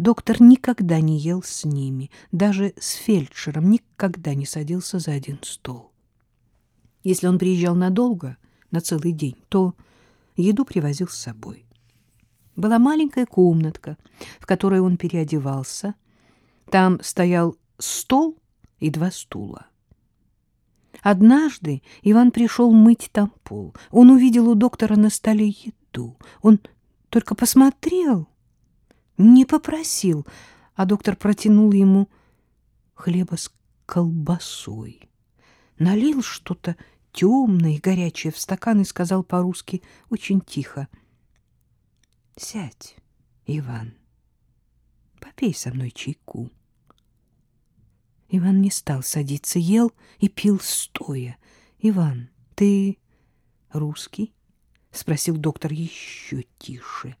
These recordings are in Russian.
Доктор никогда не ел с ними, даже с фельдшером никогда не садился за один стол. Если он приезжал надолго, на целый день, то еду привозил с собой. Была маленькая комнатка, в которой он переодевался. Там стоял стол и два стула. Однажды Иван пришел мыть там пол. Он увидел у доктора на столе еду. Он только посмотрел, не попросил, а доктор протянул ему хлеба с колбасой. Налил что-то темное и горячее в стакан и сказал по-русски очень тихо. — Сядь, Иван, попей со мной чайку. Иван не стал садиться, ел и пил стоя. — Иван, ты русский? — спросил доктор еще тише.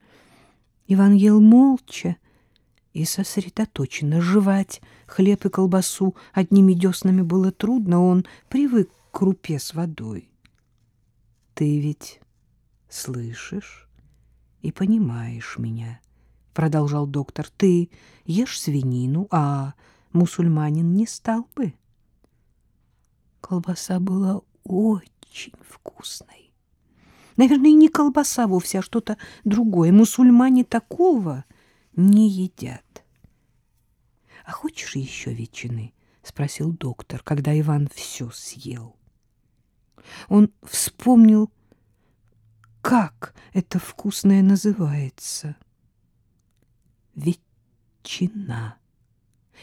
Иван ел молча и сосредоточенно. Жевать хлеб и колбасу одними деснами было трудно, он привык к крупе с водой. — Ты ведь слышишь и понимаешь меня, — продолжал доктор. — Ты ешь свинину, а мусульманин не стал бы. Колбаса была очень вкусной. Наверное, не колбаса вовсе, а что-то другое. Мусульмане такого не едят. — А хочешь еще ветчины? — спросил доктор, когда Иван все съел. Он вспомнил, как это вкусное называется. Ветчина.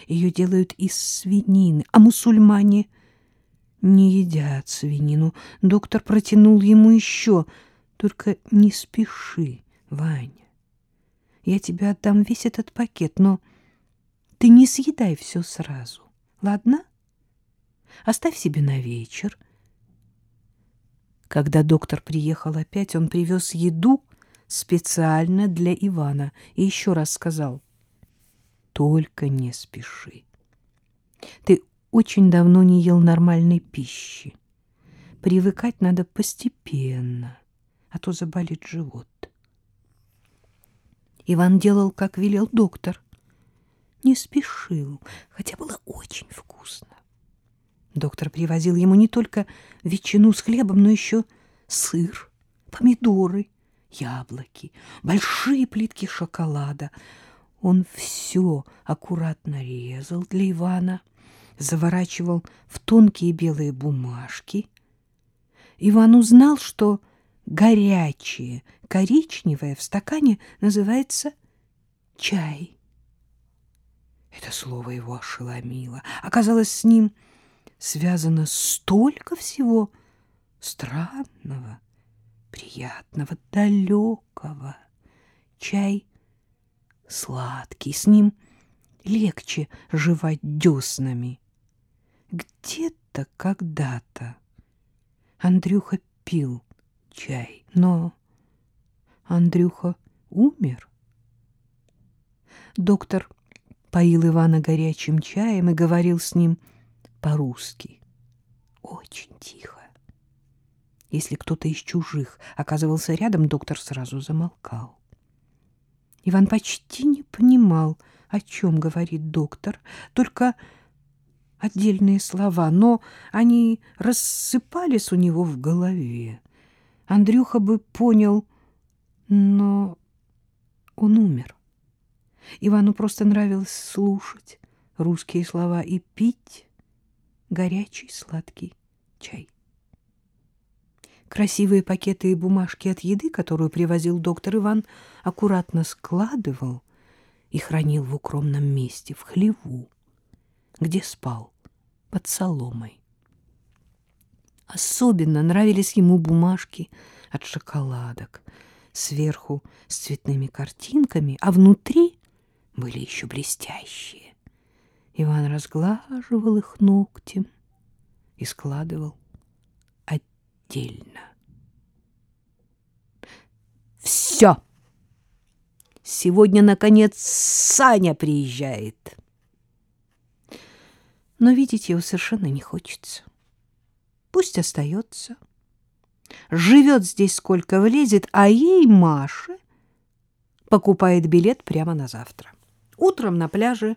Ее делают из свинины, а мусульмане не едят свинину. Доктор протянул ему еще. Только не спеши, Ваня. Я тебе отдам весь этот пакет, но ты не съедай все сразу, ладно? Оставь себе на вечер. Когда доктор приехал опять, он привез еду специально для Ивана и еще раз сказал — только не спеши. Ты очень давно не ел нормальной пищи. Привыкать надо постепенно, а то заболит живот. Иван делал, как велел доктор. Не спешил, хотя было очень вкусно. Доктор привозил ему не только ветчину с хлебом, но еще сыр, помидоры, яблоки, большие плитки шоколада — он все аккуратно резал для Ивана, заворачивал в тонкие белые бумажки. Иван узнал, что горячее, коричневое в стакане называется чай. Это слово его ошеломило. Оказалось, с ним связано столько всего странного, приятного, далекого. Чай — сладкий, с ним легче жевать деснами. Где-то когда-то Андрюха пил чай, но Андрюха умер. Доктор поил Ивана горячим чаем и говорил с ним по-русски, очень тихо. Если кто-то из чужих оказывался рядом, доктор сразу замолкал. Иван почти не понимал, о чем говорит доктор, только отдельные слова, но они рассыпались у него в голове. Андрюха бы понял, но он умер. Ивану просто нравилось слушать русские слова и пить горячий сладкий чай. Красивые пакеты и бумажки от еды, которую привозил доктор Иван, аккуратно складывал и хранил в укромном месте, в хлеву, где спал, под соломой. Особенно нравились ему бумажки от шоколадок, сверху с цветными картинками, а внутри были еще блестящие. Иван разглаживал их ногтем и складывал отдельно. Все. Сегодня, наконец, Саня приезжает. Но видеть его совершенно не хочется. Пусть остается. Живет здесь сколько влезет, а ей, Маше, покупает билет прямо на завтра. Утром на пляже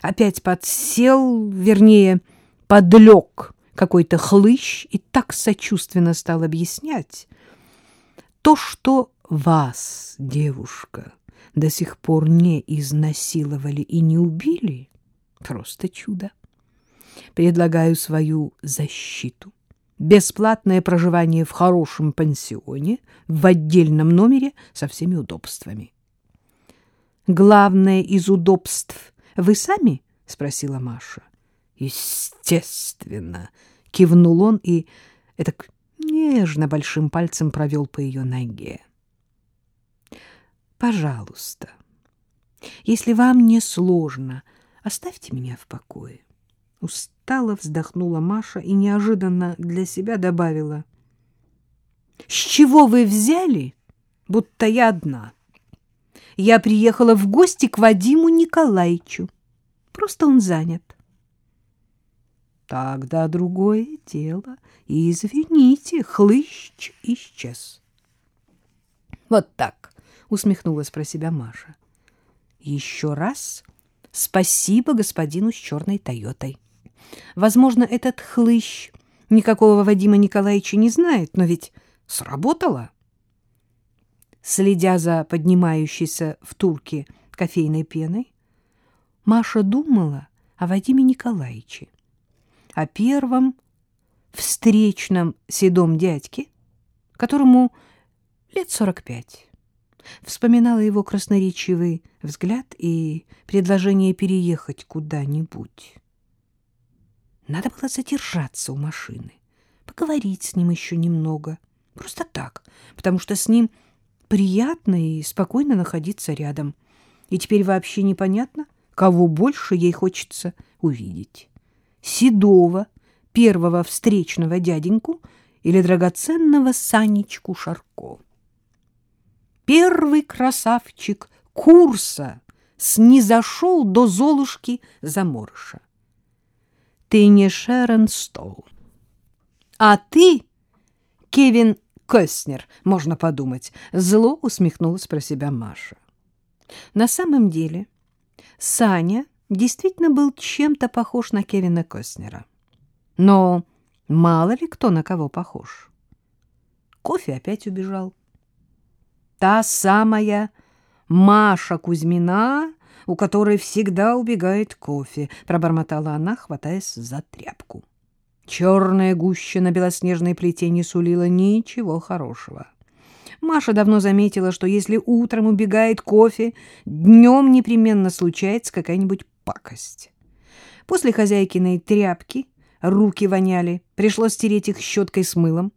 опять подсел, вернее, подлег какой-то хлыщ и так сочувственно стал объяснять то, что вас, девушка, до сих пор не изнасиловали и не убили, просто чудо. Предлагаю свою защиту. Бесплатное проживание в хорошем пансионе, в отдельном номере со всеми удобствами. Главное из удобств вы сами? спросила Маша. Естественно, кивнул он и это нежно большим пальцем провел по ее ноге. Пожалуйста, если вам не сложно, оставьте меня в покое. Устало вздохнула Маша и неожиданно для себя добавила. — С чего вы взяли, будто я одна? Я приехала в гости к Вадиму Николаевичу. Просто он занят. — Тогда другое дело. Извините, хлыщ исчез. — Вот так, — усмехнулась про себя Маша. — Еще раз спасибо господину с черной Тойотой. Возможно, этот хлыщ никакого Вадима Николаевича не знает, но ведь сработало. Следя за поднимающейся в турке кофейной пеной, Маша думала о Вадиме Николаевиче, о первом встречном седом дядьке, которому лет сорок пять. Вспоминала его красноречивый взгляд и предложение переехать куда-нибудь. Надо было задержаться у машины, поговорить с ним еще немного. Просто так, потому что с ним приятно и спокойно находиться рядом. И теперь вообще непонятно, кого больше ей хочется увидеть. Седова, первого встречного дяденьку или драгоценного Санечку Шарко. Первый красавчик курса снизошел до Золушки заморыша. Ты не Шерон Стоун. А ты, Кевин Костнер, можно подумать. Зло усмехнулась про себя Маша. На самом деле Саня действительно был чем-то похож на Кевина Костнера. Но мало ли кто на кого похож. Кофе опять убежал. Та самая Маша Кузьмина у которой всегда убегает кофе, — пробормотала она, хватаясь за тряпку. Черная гуща на белоснежной плите не сулила ничего хорошего. Маша давно заметила, что если утром убегает кофе, днем непременно случается какая-нибудь пакость. После хозяйкиной тряпки руки воняли, пришлось стереть их щеткой с мылом.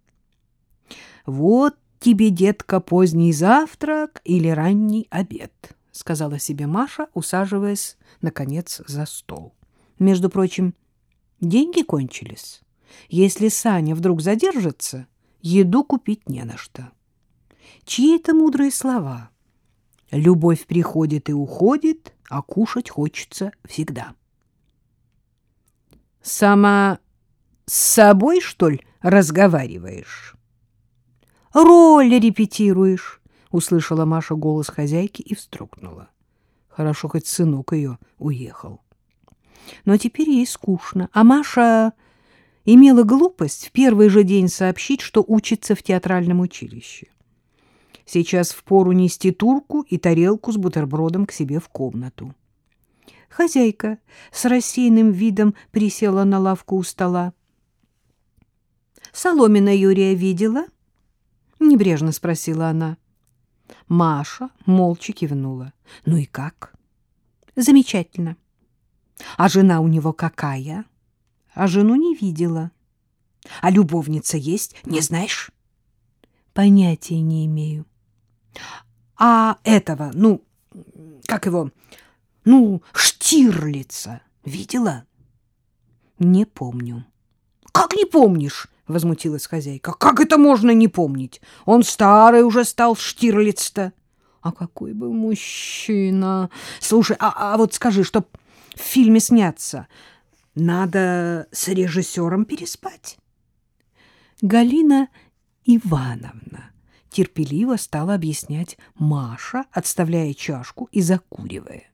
Вот тебе, детка, поздний завтрак или ранний обед. — сказала себе Маша, усаживаясь, наконец, за стол. Между прочим, деньги кончились. Если Саня вдруг задержится, еду купить не на что. Чьи это мудрые слова? Любовь приходит и уходит, а кушать хочется всегда. Сама с собой, что ли, разговариваешь? Роль репетируешь услышала Маша голос хозяйки и вздрогнула. Хорошо, хоть сынок ее уехал. Но теперь ей скучно, а Маша имела глупость в первый же день сообщить, что учится в театральном училище. Сейчас впору нести турку и тарелку с бутербродом к себе в комнату. Хозяйка с рассеянным видом присела на лавку у стола. — Соломина Юрия видела? — небрежно спросила она. Маша молча кивнула. — Ну и как? — Замечательно. — А жена у него какая? — А жену не видела. — А любовница есть, не знаешь? — Понятия не имею. — А этого, ну, как его, ну, Штирлица видела? — Не помню. — Как не помнишь? — возмутилась хозяйка. — Как это можно не помнить? Он старый уже стал, Штирлиц-то. — А какой был мужчина! Слушай, а, а вот скажи, чтоб в фильме сняться, надо с режиссером переспать. Галина Ивановна терпеливо стала объяснять Маша, отставляя чашку и закуривая.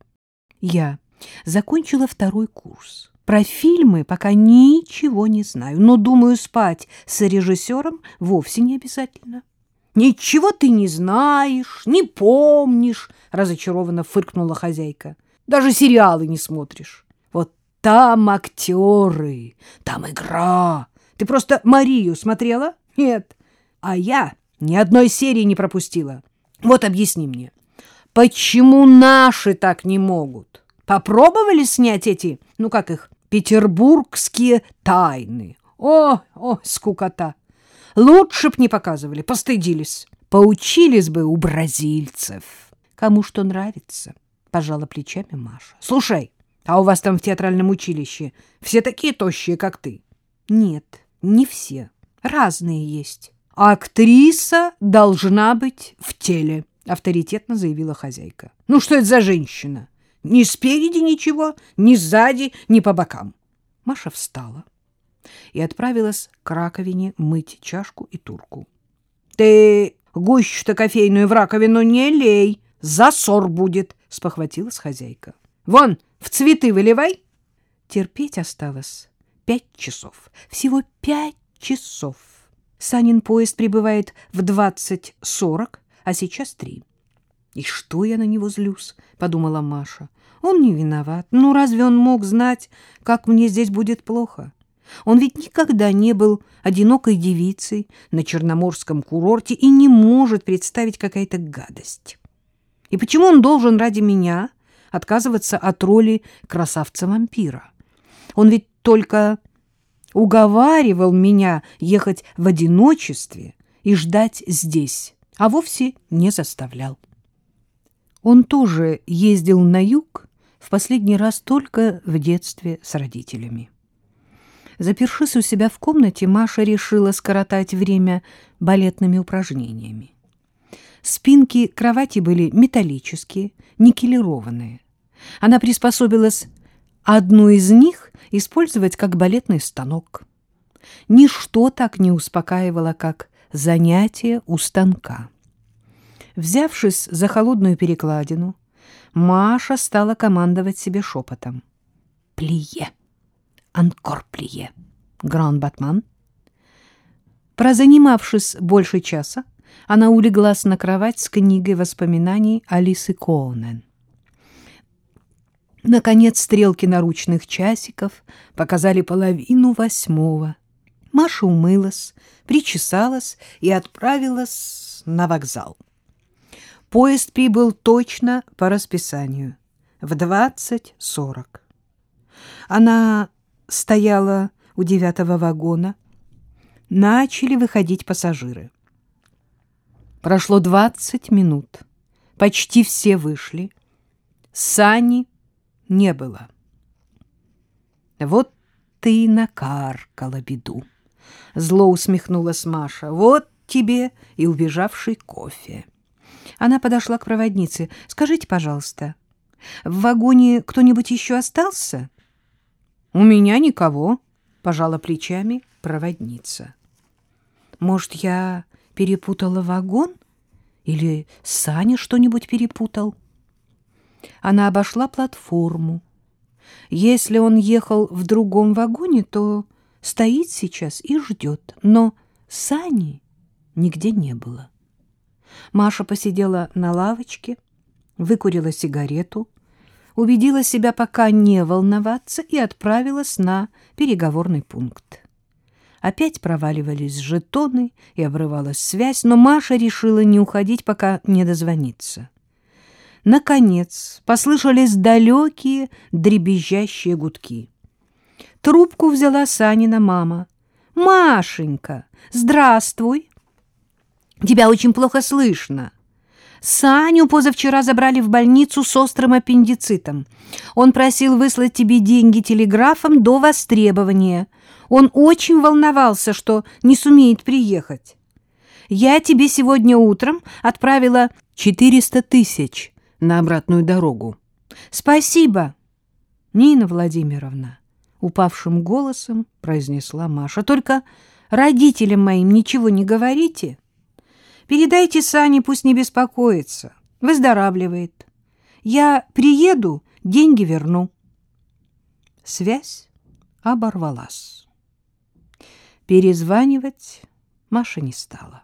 Я закончила второй курс. Про фильмы пока ничего не знаю, но, думаю, спать с режиссером вовсе не обязательно. — Ничего ты не знаешь, не помнишь, — разочарованно фыркнула хозяйка. — Даже сериалы не смотришь. Вот там актеры, там игра. Ты просто Марию смотрела? Нет. А я ни одной серии не пропустила. Вот объясни мне, почему наши так не могут? Попробовали снять эти, ну как их, петербургские тайны? О, о, скукота! Лучше б не показывали, постыдились. Поучились бы у бразильцев. Кому что нравится, пожала плечами Маша. Слушай, а у вас там в театральном училище все такие тощие, как ты? Нет, не все. Разные есть. Актриса должна быть в теле, авторитетно заявила хозяйка. Ну что это за женщина? Ни спереди ничего, ни сзади, ни по бокам. Маша встала и отправилась к раковине мыть чашку и турку. — Ты гущу-то кофейную в раковину не лей, засор будет, — спохватилась хозяйка. — Вон, в цветы выливай. Терпеть осталось пять часов. Всего пять часов. Санин поезд прибывает в двадцать сорок, а сейчас три. «И что я на него злюсь?» — подумала Маша. «Он не виноват. Ну, разве он мог знать, как мне здесь будет плохо? Он ведь никогда не был одинокой девицей на Черноморском курорте и не может представить какая-то гадость. И почему он должен ради меня отказываться от роли красавца-вампира? Он ведь только уговаривал меня ехать в одиночестве и ждать здесь, а вовсе не заставлял. Он тоже ездил на юг в последний раз только в детстве с родителями. Запершись у себя в комнате, Маша решила скоротать время балетными упражнениями. Спинки кровати были металлические, никелированные. Она приспособилась одну из них использовать как балетный станок. Ничто так не успокаивало, как занятие у станка. Взявшись за холодную перекладину, Маша стала командовать себе шепотом. «Плие! Анкор-плие! Гран-батман!» Прозанимавшись больше часа, она улеглась на кровать с книгой воспоминаний Алисы Коунен. Наконец стрелки наручных часиков показали половину восьмого. Маша умылась, причесалась и отправилась на вокзал. Поезд прибыл точно по расписанию в двадцать сорок. Она стояла у девятого вагона. Начали выходить пассажиры. Прошло двадцать минут. Почти все вышли. Сани не было. Вот ты накаркала беду. Зло усмехнулась Маша. Вот тебе и убежавший кофе. Она подошла к проводнице. Скажите, пожалуйста, в вагоне кто-нибудь еще остался? У меня никого, пожала плечами проводница. Может, я перепутала вагон? Или Саня что-нибудь перепутал? Она обошла платформу. Если он ехал в другом вагоне, то стоит сейчас и ждет. Но Сани нигде не было. Маша посидела на лавочке, выкурила сигарету, убедила себя пока не волноваться и отправилась на переговорный пункт. Опять проваливались жетоны и обрывалась связь, но Маша решила не уходить, пока не дозвониться. Наконец послышались далекие дребезжащие гудки. Трубку взяла Санина мама. «Машенька, здравствуй!» «Тебя очень плохо слышно!» Саню позавчера забрали в больницу с острым аппендицитом. Он просил выслать тебе деньги телеграфом до востребования. Он очень волновался, что не сумеет приехать. Я тебе сегодня утром отправила 400 тысяч на обратную дорогу. Спасибо, Нина Владимировна, упавшим голосом произнесла Маша. Только родителям моим ничего не говорите. Передайте Сане, пусть не беспокоится. Выздоравливает. Я приеду Деньги верну. Связь оборвалась. Перезванивать Маша не стала.